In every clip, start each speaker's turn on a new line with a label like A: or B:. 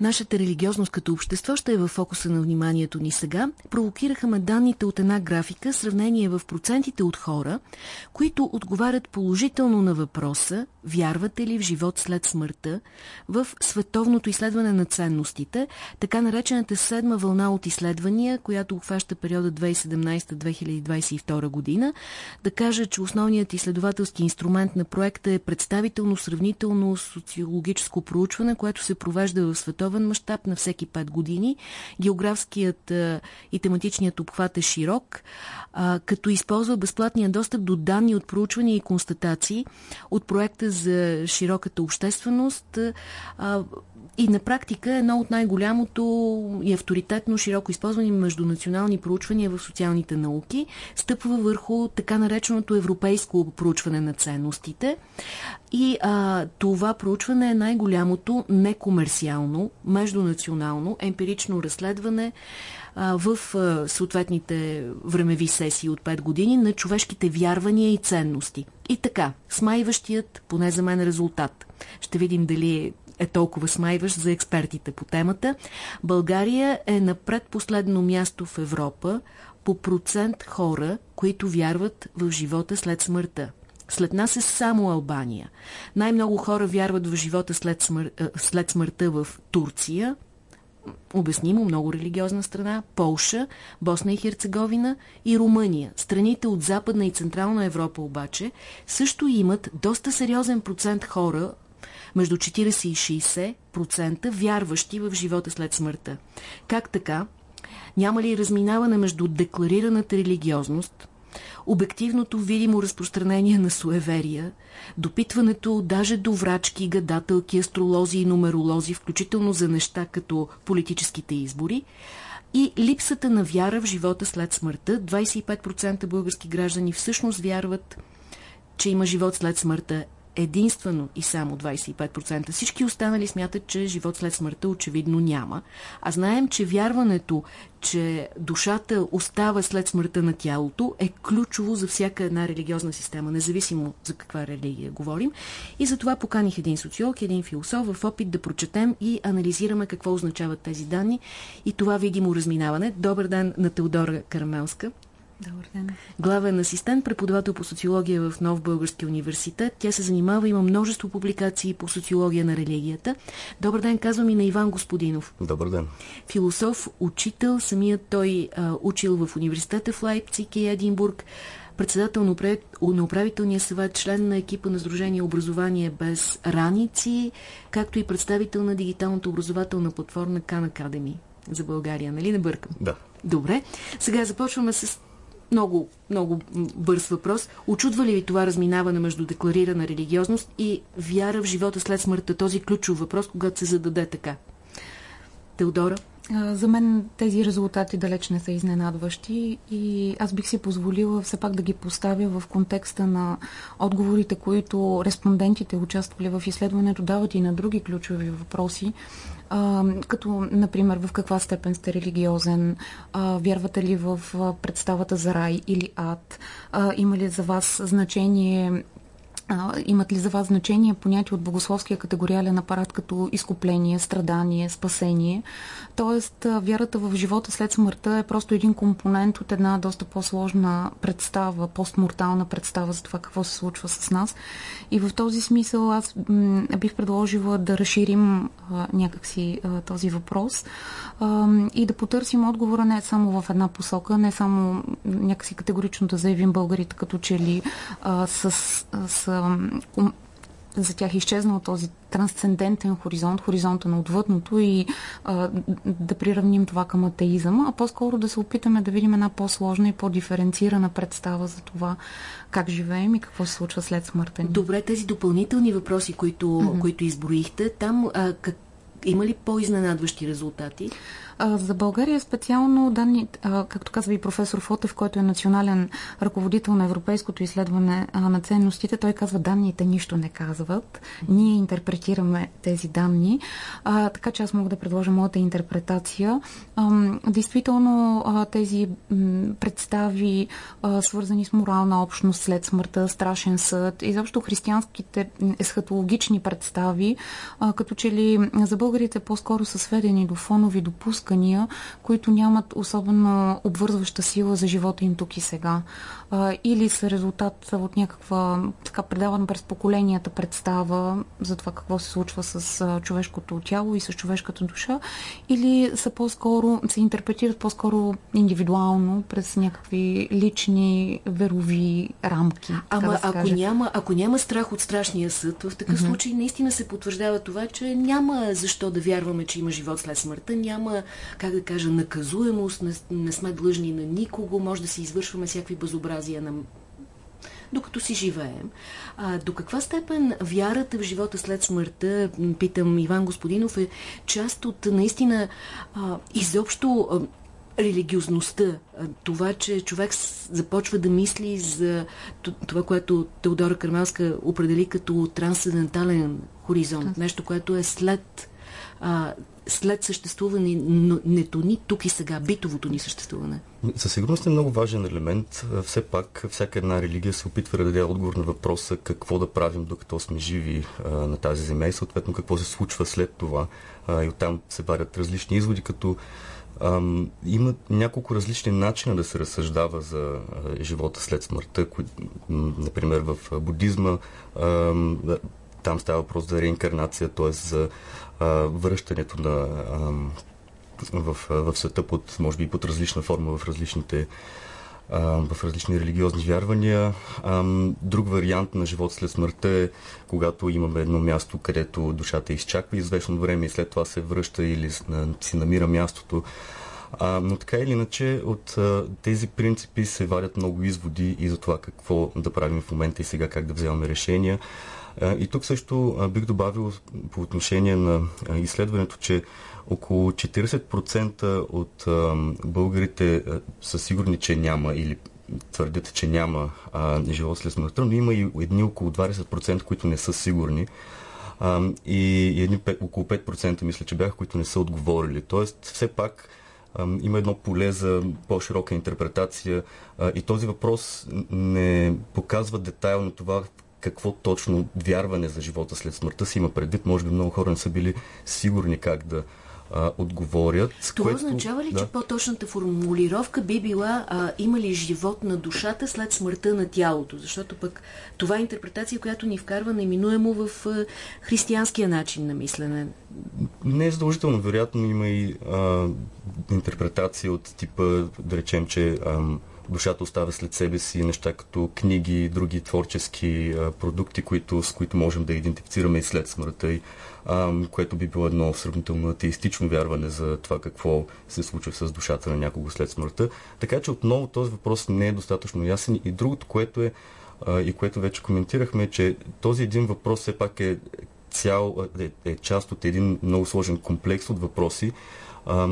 A: Нашата религиозност като общество ще е в фокуса на вниманието ни сега. Провокираха ме данните от една графика, сравнение в процентите от хора, които отговарят положително на въпроса вярвате ли в живот след смъртта в световното изследване на ценностите, така наречената седма вълна от изследвания, която обхваща периода 2017-2022 година. Да кажа, че основният изследователски инструмент на проекта е представително сравнително социологическо проучване, което се провежда в световно световен мащаб на всеки 5 години. Географският и тематичният обхват е широк, като използва безплатния достъп до данни от проучвания и констатации от проекта за широката общественост. И на практика е едно от най-голямото и авторитетно широко използвани междунационални проучвания в социалните науки стъпва върху така нареченото европейско проучване на ценностите. И а, това проучване е най-голямото некомерциално, междунационално, емпирично разследване а, в а, съответните времеви сесии от 5 години на човешките вярвания и ценности. И така, смайващият, поне за мен, резултат. Ще видим дали е толкова смайващ за експертите по темата. България е на предпоследно място в Европа по процент хора, които вярват в живота след смъртта. След нас е само Албания. Най-много хора вярват в живота след, смър... след смъртта в Турция, обяснимо много религиозна страна, Полша, Босна и Херцеговина и Румъния. Страните от Западна и Централна Европа обаче също имат доста сериозен процент хора между 40 и 60% вярващи в живота след смъртта. Как така? Няма ли разминаване между декларираната религиозност, обективното видимо разпространение на суеверия, допитването даже до врачки, гадателки, астролози и нумеролози, включително за неща като политическите избори, и липсата на вяра в живота след смъртта. 25% български граждани всъщност вярват, че има живот след смъртта единствено и само 25%. Всички останали смятат, че живот след смъртта очевидно няма. А знаем, че вярването, че душата остава след смъртта на тялото е ключово за всяка една религиозна система, независимо за каква религия говорим. И за това поканих един социолог, един философ в опит да прочетем и анализираме какво означават тези данни и това видимо разминаване. Добър ден на Теодора Карамелска.
B: Добър ден.
A: Главен асистент, преподавател по социология в Нов Български университет. Тя се занимава, има множество публикации по социология на религията. Добър ден, казвам и на Иван Господинов.
C: Добър ден.
A: Философ, учител, самият той а, учил в университета в Лайпциг и Единбург председател на управителния съвет, член на екипа на Сдружение Образование без раници, както и представител на дигиталната образователна платформа Khan Academy за България. Нали не бъркам?
C: Да.
A: Добре. Сега започваме с много, много бърз въпрос. Очудва ли ви това разминаване между декларирана религиозност и вяра в живота след смъртта? Този ключов въпрос, когато се зададе така. Теодора?
B: За мен тези резултати далеч не са изненадващи и аз бих си позволила все пак да ги поставя в контекста на отговорите, които респондентите, участвали в изследването, дават и на други ключови въпроси, като, например, в каква степен сте религиозен, вярвате ли в представата за рай или ад, има ли за вас значение а, имат ли за вас значение понятие от богословския категориален апарат като изкупление, страдание, спасение. Тоест, вярата в живота след смъртта е просто един компонент от една доста по-сложна представа, постмортална представа за това какво се случва с нас. И в този смисъл аз бих предложила да разширим а, някакси а, този въпрос а, и да потърсим отговора не само в една посока, не само някакси категорично да заявим българите като че ли а, с, с за тях е изчезнал този трансцендентен хоризонт, хоризонта на отвъдното и а, да приравним това към атеизъм, а по-скоро да се опитаме да видим една по-сложна и по-диференцирана представа за това как живеем и какво се случва след смъртта ни.
A: Добре, тези допълнителни въпроси, които, mm-hmm. които изброихте, там а, как, има ли по-изненадващи резултати?
B: За България специално данни, както казва и професор Фотев, който е национален ръководител на европейското изследване на ценностите, той казва данните нищо не казват. Ние интерпретираме тези данни, така че аз мога да предложа моята интерпретация. Действително тези представи, свързани с морална общност след смъртта, страшен съд, изобщо християнските есхатологични представи, като че ли за българите по-скоро са сведени до фонови допускания, които нямат особено обвързваща сила за живота им тук и сега. Или са резултат от някаква така предавана през поколенията представа за това какво се случва с човешкото тяло и с човешката душа, или са по-скоро, се интерпретират по-скоро индивидуално през някакви лични верови рамки.
A: Ама да ако, няма, ако няма страх от страшния съд, в такъв mm-hmm. случай наистина се потвърждава това, че няма защо да вярваме, че има живот след смъртта, няма, как да кажа, наказуемост, не, не сме длъжни на никого, може да си извършваме всякакви безобразия на докато си живеем. А, до каква степен вярата в живота след смъртта, питам Иван Господинов, е част от наистина а, изобщо а, религиозността, това, че човек започва да мисли за това, което Теодора Кармалска определи като трансцендентален хоризонт, нещо, което е след, а, след съществуването ни тук и сега, битовото ни съществуване.
C: Със сигурност е много важен елемент. Все пак, всяка една религия се опитва да даде отговор на въпроса какво да правим докато сме живи а, на тази земя и съответно какво се случва след това. А, и оттам се варят различни изводи, като Ам, има няколко различни начина да се разсъждава за а, живота след смъртта. Кои, например, в будизма ам, там става въпрос за реинкарнация, т.е. за връщането на, в, в света под, може би, под различна форма в различните в различни религиозни вярвания. Друг вариант на живот след смъртта е когато имаме едно място, където душата изчаква известно време и след това се връща или си намира мястото. Но така или иначе от тези принципи се вадят много изводи и за това какво да правим в момента и сега как да вземаме решения. И тук също бих добавил по отношение на изследването, че около 40% от българите са сигурни, че няма или твърдят, че няма живот след смъртта, но има и едни около 20%, които не са сигурни. И, едни 5, около 5% мисля, че бяха, които не са отговорили. Тоест, все пак има едно поле за по-широка интерпретация и този въпрос не показва детайлно това какво точно вярване за живота след смъртта си има предвид. Може би много хора не са били сигурни как да а, отговорят.
A: Това което, означава ли, да. че по-точната формулировка би била а, има ли живот на душата след смъртта на тялото? Защото пък това е интерпретация, която ни вкарва неминуемо в а, християнския начин на мислене.
C: Не е задължително. Вероятно има и а, интерпретация от типа, да речем, че а, душата оставя след себе си неща като книги, други творчески продукти, които, с които можем да идентифицираме и след смъртта, и, което би било едно сравнително атеистично вярване за това какво се случва с душата на някого след смъртта. Така че отново този въпрос не е достатъчно ясен. И другото, което е и което вече коментирахме, е, че този един въпрос все пак е цял, е, е част от един много сложен комплекс от въпроси,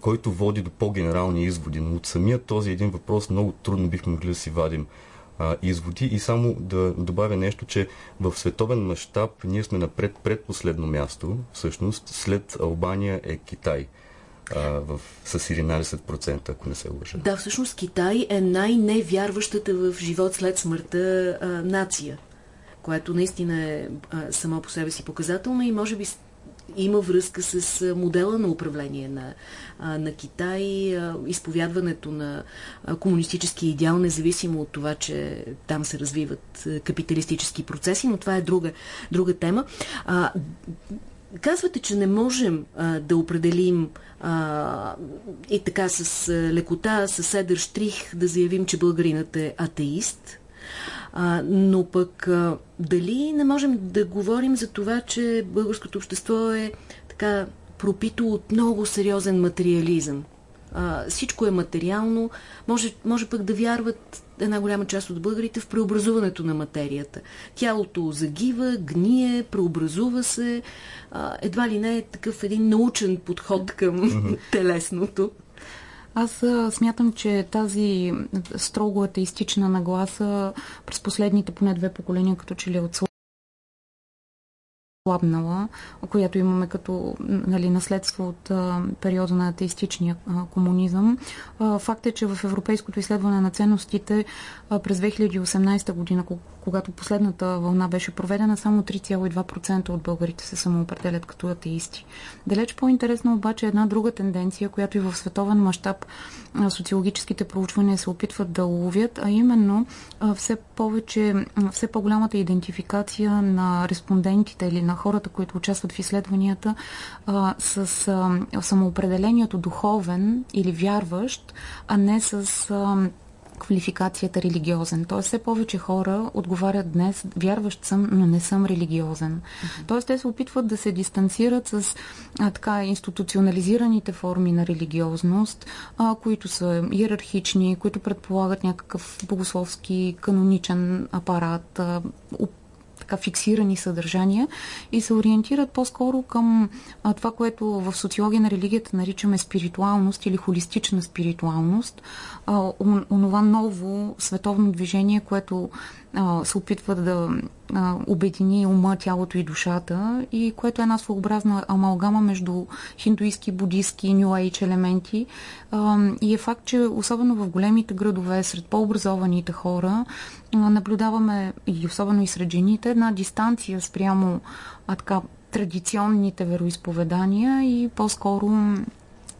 C: който води до по-генерални изводи. Но от самия този един въпрос много трудно бихме могли да си вадим изводи. И само да добавя нещо, че в световен мащаб ние сме на пред, предпоследно място, всъщност след Албания е Китай. В, с 11%, ако не се лъжа.
A: Да, всъщност Китай е най-невярващата в живот след смъртта нация, което наистина е само по себе си показателно и може би има връзка с модела на управление на, на Китай, изповядването на комунистически идеал, независимо от това, че там се развиват капиталистически процеси, но това е друга, друга тема. Казвате, че не можем а, да определим а, и така с лекота, с седър штрих да заявим, че българинът е атеист. А, но пък а, дали не можем да говорим за това, че българското общество е така пропито от много сериозен материализъм. А, всичко е материално. Може, може пък да вярват една голяма част от българите в преобразуването на материята. Тялото загива, гние, преобразува се. А, едва ли не е такъв един научен подход към телесното.
B: Аз смятам, че тази строго атеистична нагласа през последните поне две поколения като че ли е слабнала, която имаме като нали, наследство от а, периода на атеистичния а, комунизъм. А, факт е, че в Европейското изследване на ценностите а, през 2018 година, когато последната вълна беше проведена, само 3,2% от българите се самоопределят като атеисти. Далеч по-интересно обаче е една друга тенденция, която и в световен мащаб социологическите проучвания се опитват да уловят, а именно а, все повече, все по-голямата идентификация на респондентите или на хората, които участват в изследванията, а, с а, самоопределението духовен или вярващ, а не с а, квалификацията религиозен. Тоест, все повече хора отговарят днес, вярващ съм, но не съм религиозен. Тоест, те се опитват да се дистанцират с а, така институционализираните форми на религиозност, а, които са иерархични, които предполагат някакъв богословски каноничен апарат, а, така фиксирани съдържания и се ориентират по-скоро към а, това, което в социология на религията наричаме спиритуалност или холистична спиритуалност, а, онова ново световно движение, което се опитва да а, обедини ума, тялото и душата и което е една своеобразна амалгама между хиндуистки, будистки, нью ейдж елементи. А, и е факт, че особено в големите градове, сред по-образованите хора, а, наблюдаваме и особено и сред жените една дистанция спрямо а, така, традиционните вероисповедания и по-скоро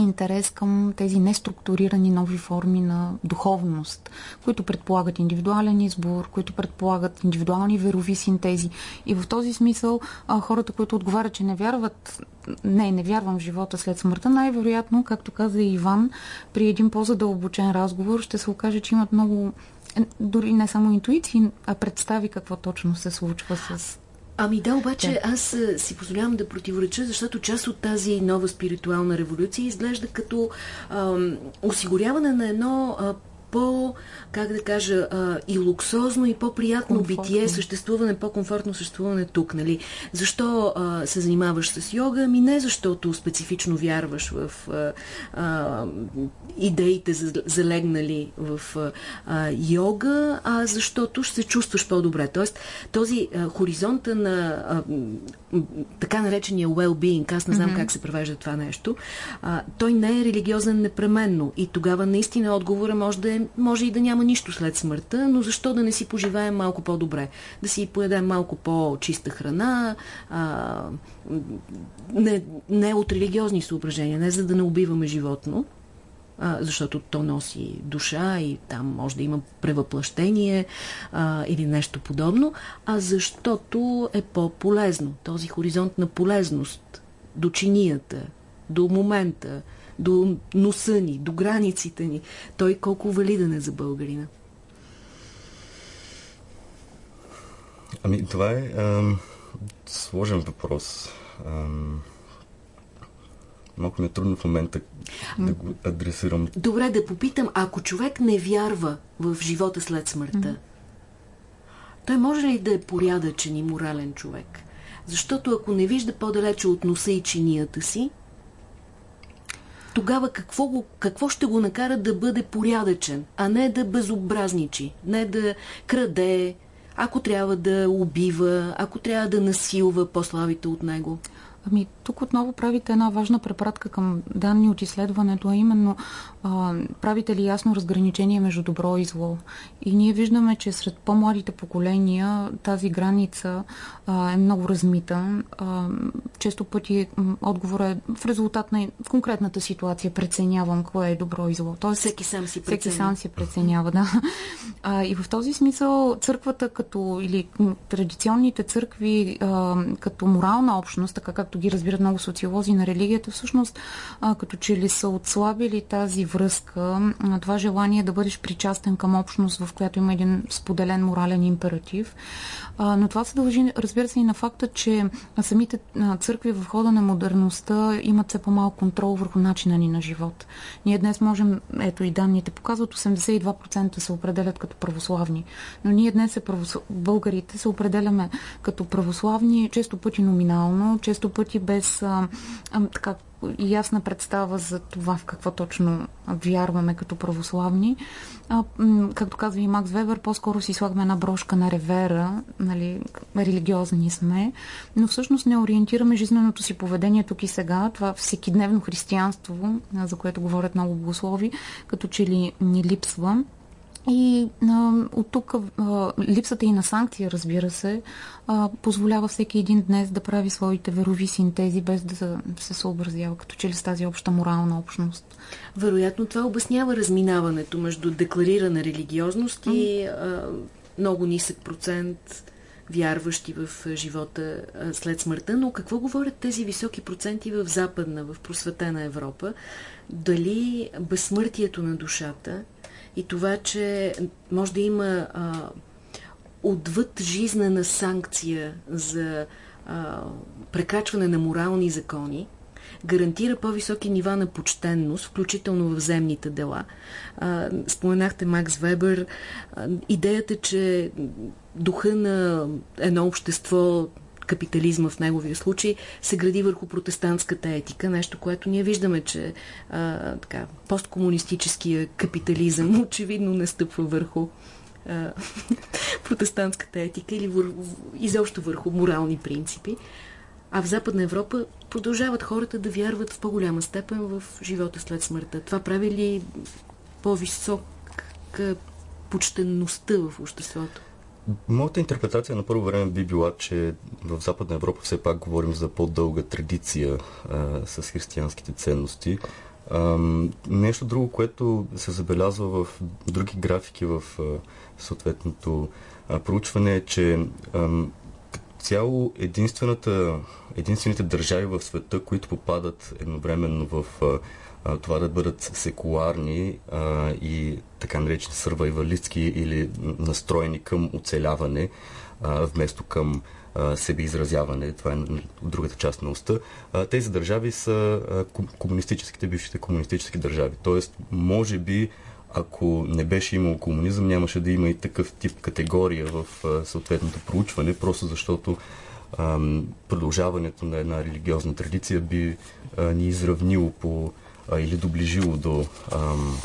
B: интерес към тези неструктурирани нови форми на духовност, които предполагат индивидуален избор, които предполагат индивидуални верови синтези. И в този смисъл а, хората, които отговарят, че не вярват, не, не вярвам в живота след смъртта, най-вероятно, както каза Иван, при един по-задълбочен разговор ще се окаже, че имат много дори не само интуиции, а представи какво точно се случва с
A: Ами да, обаче да. аз си позволявам да противореча, защото част от тази нова спиритуална революция изглежда като ам, осигуряване на едно а, по, как да кажа, а, и луксозно, и по-приятно битие, съществуване, по-комфортно съществуване тук. Нали? Защо а, се занимаваш с йога? Ами не защото специфично вярваш в а, а, идеите залегнали в а, йога, а защото ще се чувстваш по-добре. Тоест, този а, хоризонта на а, така наречения well-being, аз не знам mm -hmm. как се превежда това нещо, а, той не е религиозен непременно. И тогава наистина отговора може да е може и да няма нищо след смъртта, но защо да не си поживеем малко по-добре? Да си поедем малко по-чиста храна, а, не, не от религиозни съображения, не за да не убиваме животно, а, защото то носи душа и там може да има превъплъщение а, или нещо подобно, а защото е по-полезно. Този хоризонт на полезност до чинията, до момента, до носа ни, до границите ни. Той колко валиден е за българина?
C: Ами, това е ам, сложен въпрос. Ам, малко ми е трудно в момента да го адресирам.
A: Добре, да попитам, ако човек не вярва в живота след смъртта, той може ли да е порядъчен и морален човек? Защото ако не вижда по-далече от носа и чинията си, тогава какво, го, какво ще го накара да бъде порядъчен, а не да безобразничи, не да краде, ако трябва да убива, ако трябва да насилва по-слабите от него?
B: Ами, тук отново правите една важна препратка към данни от изследването, а именно а, правите ли ясно разграничение между добро и зло. И ние виждаме, че сред по-младите поколения тази граница а, е много размита. А, често пъти отговора е в резултат на конкретната ситуация преценявам кое е добро и зло.
A: Тоест, всеки сам си
B: преценява. Всеки сам си преценява, да. А, и в този смисъл църквата като или традиционните църкви а, като морална общност, така както ги разбират много социолози на религията, всъщност а, като че ли са отслабили тази връзка, а, това желание да бъдеш причастен към общност, в която има един споделен морален императив. А, но това се дължи, разбира се, и на факта, че самите църкви в хода на модерността имат все по-малко контрол върху начина ни на живот. Ние днес можем, ето и данните показват, 82% се определят като православни. Но ние днес, е православ... българите, се определяме като православни, често пъти номинално, често пъти без а, а, така ясна представа за това в какво точно вярваме като православни. А, както казва и Макс Вебер, по-скоро си слагаме една брошка на ревера, нали, религиозни сме, но всъщност не ориентираме жизненото си поведение тук и сега. Това всекидневно християнство, за което говорят много богослови, като че ли ни липсва. И а, от тук а, липсата и на санкция, разбира се, а, позволява всеки един днес да прави своите верови синтези, без да се съобразява като че ли с тази обща морална общност.
A: Вероятно това обяснява разминаването между декларирана религиозност и а, много нисък процент вярващи в живота след смъртта, но какво говорят тези високи проценти в западна, в просветена Европа? Дали безсмъртието на душата и това, че може да има а, отвъд жизнена санкция за а, прекрачване на морални закони, гарантира по-високи нива на почтенност, включително в земните дела. А, споменахте Макс Вебер. А, идеята, че духа на едно общество капитализма в неговия случай се гради върху протестантската етика, нещо, което ние виждаме, че а, така, посткомунистическия капитализъм очевидно не стъпва върху а, протестантската етика или вър, изобщо върху морални принципи. А в Западна Европа продължават хората да вярват в по-голяма степен в живота след смъртта. Това прави ли по-висока почтенността в обществото?
C: Моята интерпретация на първо време би била, че в Западна Европа все пак говорим за по-дълга традиция а, с християнските ценности. А, нещо друго, което се забелязва в други графики в а, съответното а, проучване е, че а, цяло единствената, единствените държави в света, които попадат едновременно в а, това да бъдат секуларни а, и така наречени сървайвалистски или настроени към оцеляване, а, вместо към себеизразяване. Това е другата част на уста. Тези държави са комунистическите, бившите комунистически държави. Тоест, може би, ако не беше имало комунизъм, нямаше да има и такъв тип категория в съответното проучване, просто защото продължаването на една религиозна традиция би ни изравнило по а, или доближило до ам,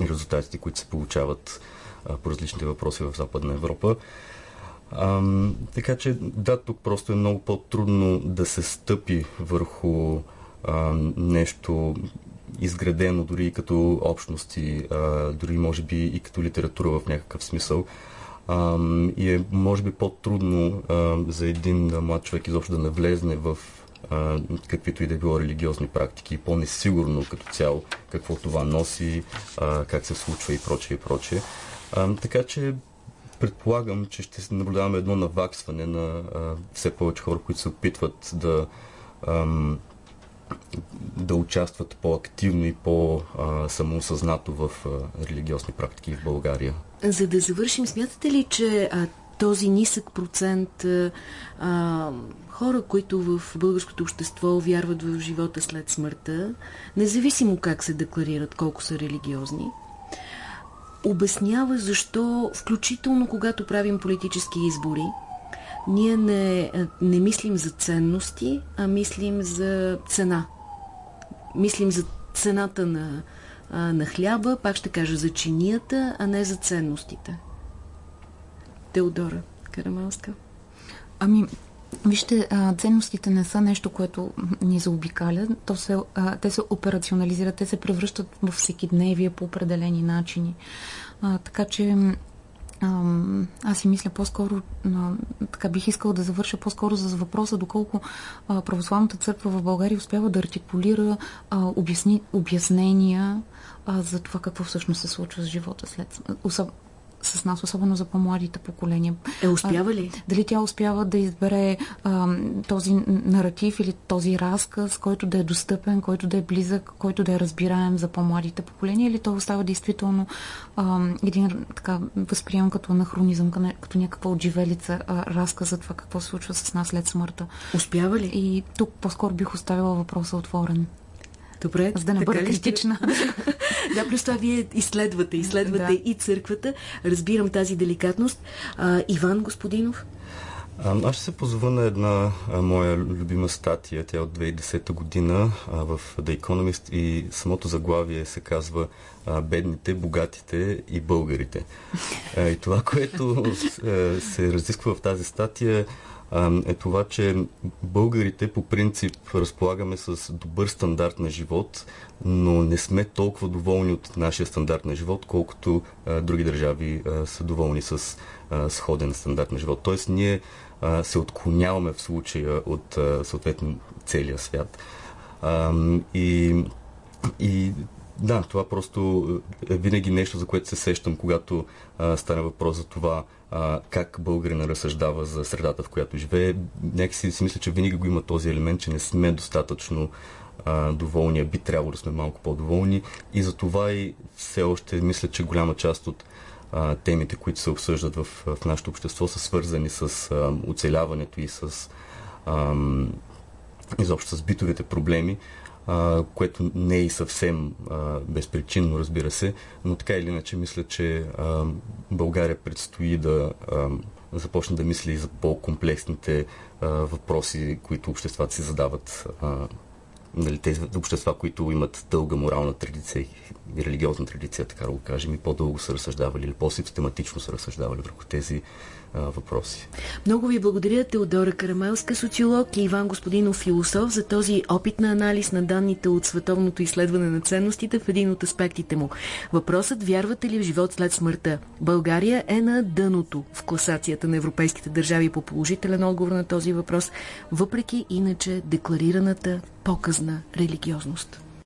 C: резултатите, които се получават а, по различните въпроси в Западна Европа. Ам, така че да, тук просто е много по-трудно да се стъпи върху ам, нещо изградено дори и като общности, а, дори може би и като литература в някакъв смисъл. Ам, и е може би по-трудно за един млад човек изобщо да навлезне в каквито и да било религиозни практики, по-несигурно като цяло какво това носи, как се случва и прочее и прочее. Така че предполагам, че ще наблюдаваме едно наваксване на все повече хора, които се опитват да да участват по-активно и по-самоосъзнато в религиозни практики в България.
A: За да завършим, смятате ли, че а, този нисък процент а, хора, които в българското общество вярват в живота след смъртта, независимо как се декларират, колко са религиозни, обяснява защо, включително когато правим политически избори, ние не, не мислим за ценности, а мислим за цена. Мислим за цената на, на хляба, пак ще кажа за чинията, а не за ценностите. Теодора Карамалска.
B: Ами, Вижте, ценностите не са нещо, което ни заобикаля. То се, те се операционализират, те се превръщат в всекидневие по определени начини. Така че аз си мисля по-скоро, така бих искала да завърша по-скоро за въпроса, доколко православната църква в България успява да артикулира обясни, обяснения за това какво всъщност се случва с живота след с нас, особено за по-младите поколения.
A: Е, успява ли?
B: А, дали тя успява да избере а, този наратив или този разказ, който да е достъпен, който да е близък, който да е разбираем за по-младите поколения, или той остава действително а, един така възприем като анахронизъм, като някаква отживелица а, разказ за това какво се случва с нас след смъртта.
A: Успява ли?
B: И тук по-скоро бих оставила въпроса отворен.
A: Добре.
B: За да не бъда критична.
A: да, плюс това вие изследвате, изследвате да. и църквата. Разбирам тази деликатност. А, Иван Господинов?
C: Аз ще се позова на една а, моя любима статия. Тя е от 2010 година а, в The Economist и самото заглавие се казва а, Бедните, богатите и българите. А, и това, което се разисква в тази статия е това, че българите по принцип разполагаме с добър стандарт на живот, но не сме толкова доволни от нашия стандарт на живот, колкото други държави са доволни с сходен стандарт на живот. Тоест ние се отклоняваме в случая от съответно целия свят. И, и да, това просто е винаги нещо, за което се сещам, когато а, стане въпрос за това а, как българина разсъждава за средата, в която живее. Нека си, си мисля, че винаги го има този елемент, че не сме достатъчно а, доволни, а би трябвало да сме малко по-доволни. И за това и все още мисля, че голяма част от а, темите, които се обсъждат в, в нашето общество, са свързани с а, оцеляването и с а, изобщо с битовите проблеми а, което не е и съвсем а, безпричинно, разбира се, но така или иначе мисля, че а, България предстои да а, започне да мисли за по-комплексните а, въпроси, които обществата си задават. А, нали, тези общества, които имат дълга морална традиция и религиозна традиция, така да го кажем, и по-дълго са разсъждавали или по-систематично са разсъждавали върху тези въпроси.
A: Много ви благодаря Теодора Карамелска, социолог и Иван Господинов, философ, за този опит на анализ на данните от световното изследване на ценностите в един от аспектите му. Въпросът вярвате ли в живот след смъртта? България е на дъното в класацията на европейските държави по положителен отговор на този въпрос, въпреки иначе декларираната показна религиозност.